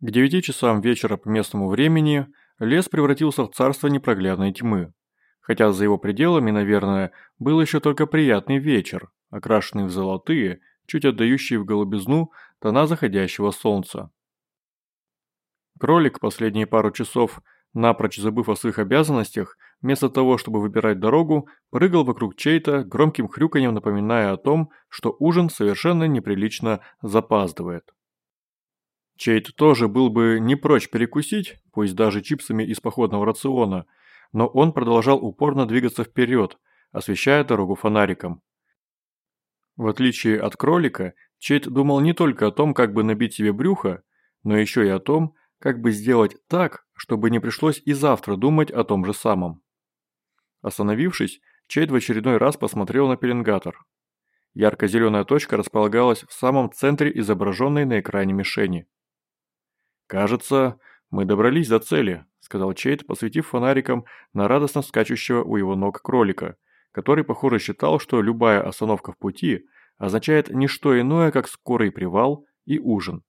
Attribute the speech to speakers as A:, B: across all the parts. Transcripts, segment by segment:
A: К девяти часам вечера по местному времени лес превратился в царство непроглядной тьмы. Хотя за его пределами, наверное, был еще только приятный вечер, окрашенный в золотые, чуть отдающие в голубизну тона заходящего солнца. Кролик последние пару часов, напрочь забыв о своих обязанностях, вместо того, чтобы выбирать дорогу, прыгал вокруг чей-то, громким хрюканьем напоминая о том, что ужин совершенно неприлично запаздывает. Чейт тоже был бы не прочь перекусить, пусть даже чипсами из походного рациона, но он продолжал упорно двигаться вперед, освещая дорогу фонариком. В отличие от кролика, Чейт думал не только о том, как бы набить себе брюхо, но еще и о том, как бы сделать так, чтобы не пришлось и завтра думать о том же самом. Остановившись, Чейд в очередной раз посмотрел на пеленгатор. Ярко-зеленая точка располагалась в самом центре изображенной на экране мишени. «Кажется, мы добрались до цели», – сказал Чейд, посветив фонариком на радостно скачущего у его ног кролика, который, похоже, считал, что любая остановка в пути означает не что иное, как скорый привал и ужин.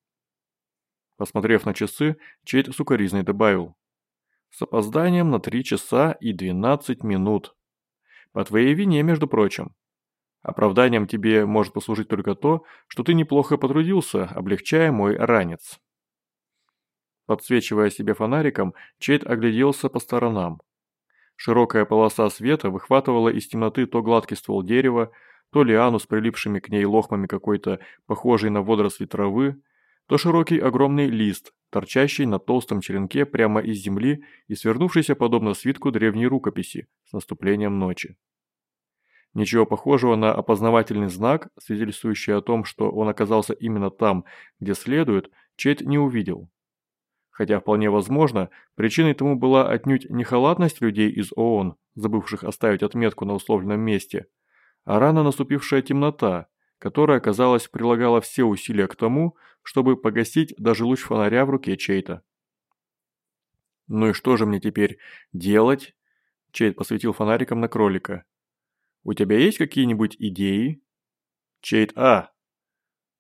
A: Посмотрев на часы, Чейд сукоризной добавил. «С опозданием на 3 часа и 12 минут. По твоей вине, между прочим. Оправданием тебе может послужить только то, что ты неплохо потрудился, облегчая мой ранец». Подсвечивая себе фонариком, Чейд огляделся по сторонам. Широкая полоса света выхватывала из темноты то гладкий ствол дерева, то лиану с прилипшими к ней лохмами какой-то похожей на водоросли травы, то широкий огромный лист, торчащий на толстом черенке прямо из земли и свернувшийся подобно свитку древней рукописи с наступлением ночи. Ничего похожего на опознавательный знак, свидетельствующий о том, что он оказался именно там, где следует, Чейд не увидел. Хотя вполне возможно, причиной тому была отнюдь не халатность людей из ООН, забывших оставить отметку на условленном месте, а рано наступившая темнота, которая, казалось, прилагала все усилия к тому, чтобы погасить даже луч фонаря в руке чей-то. «Ну и что же мне теперь делать?» Чейд посветил фонариком на кролика. «У тебя есть какие-нибудь идеи?» «Чейд, а!»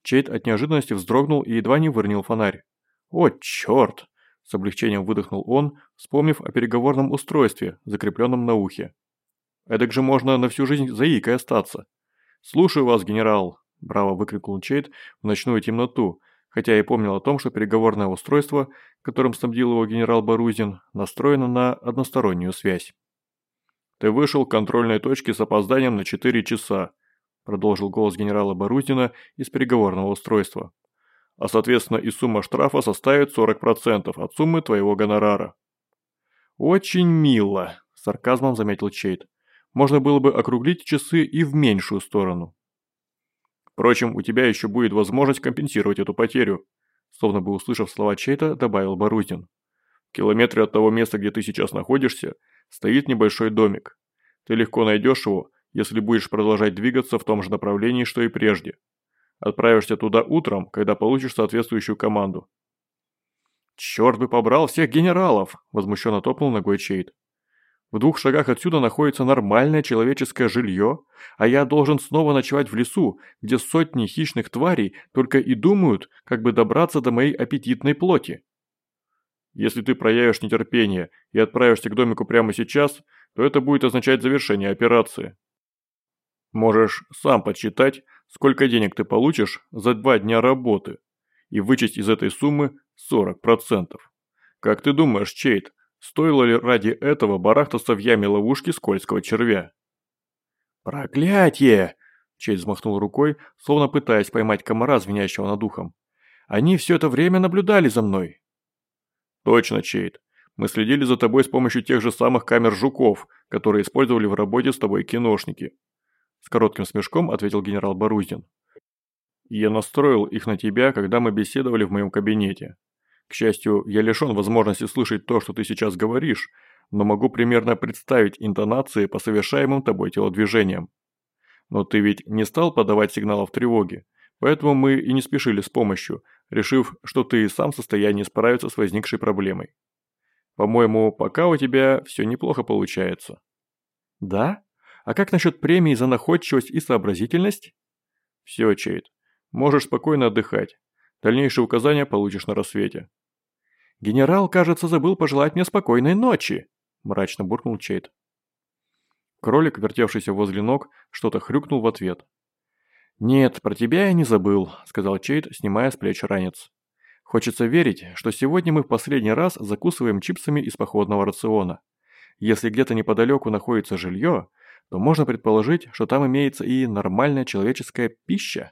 A: Чейд от неожиданности вздрогнул и едва не выронил фонарь. «О, черт!» – с облегчением выдохнул он, вспомнив о переговорном устройстве, закрепленном на ухе. «Эдак же можно на всю жизнь заикой остаться!» «Слушаю вас, генерал!» – браво выкрикнул Чейд в ночную темноту, хотя и помнил о том, что переговорное устройство, которым снабдил его генерал Барузин, настроено на одностороннюю связь. «Ты вышел к контрольной точке с опозданием на 4 часа», – продолжил голос генерала Барузина из переговорного устройства. «А соответственно и сумма штрафа составит 40% от суммы твоего гонорара». «Очень мило», – сарказмом заметил Чейд можно было бы округлить часы и в меньшую сторону. Впрочем, у тебя еще будет возможность компенсировать эту потерю, словно бы услышав слова чей-то, добавил Борузин. В километре от того места, где ты сейчас находишься, стоит небольшой домик. Ты легко найдешь его, если будешь продолжать двигаться в том же направлении, что и прежде. Отправишься туда утром, когда получишь соответствующую команду. «Черт бы побрал всех генералов!» – возмущенно топнул ногой Чейд. В двух шагах отсюда находится нормальное человеческое жилье, а я должен снова ночевать в лесу, где сотни хищных тварей только и думают, как бы добраться до моей аппетитной плоти. Если ты проявишь нетерпение и отправишься к домику прямо сейчас, то это будет означать завершение операции. Можешь сам подсчитать, сколько денег ты получишь за два дня работы, и вычесть из этой суммы 40%. Как ты думаешь, Чейт, Стоило ли ради этого барахтаться в яме ловушки скользкого червя? «Проклятье!» Чейд взмахнул рукой, словно пытаясь поймать комара, звенящего над ухом. «Они все это время наблюдали за мной». «Точно, Чейд. Мы следили за тобой с помощью тех же самых камер жуков, которые использовали в работе с тобой киношники». С коротким смешком ответил генерал Барузин. «Я настроил их на тебя, когда мы беседовали в моем кабинете. К счастью, я лишен возможности слышать то, что ты сейчас говоришь, но могу примерно представить интонации по совершаемым тобой телодвижениям. Но ты ведь не стал подавать сигналов тревоги, поэтому мы и не спешили с помощью, решив, что ты сам в состоянии справиться с возникшей проблемой. По-моему, пока у тебя все неплохо получается. Да? А как насчет премии за находчивость и сообразительность? Все, Чейд. Можешь спокойно отдыхать. Дальнейшие указания получишь на рассвете. «Генерал, кажется, забыл пожелать мне спокойной ночи», – мрачно буркнул Чейд. Кролик, вертевшийся возле ног, что-то хрюкнул в ответ. «Нет, про тебя я не забыл», – сказал Чейд, снимая с плеч ранец. «Хочется верить, что сегодня мы в последний раз закусываем чипсами из походного рациона. Если где-то неподалеку находится жилье, то можно предположить, что там имеется и нормальная человеческая пища».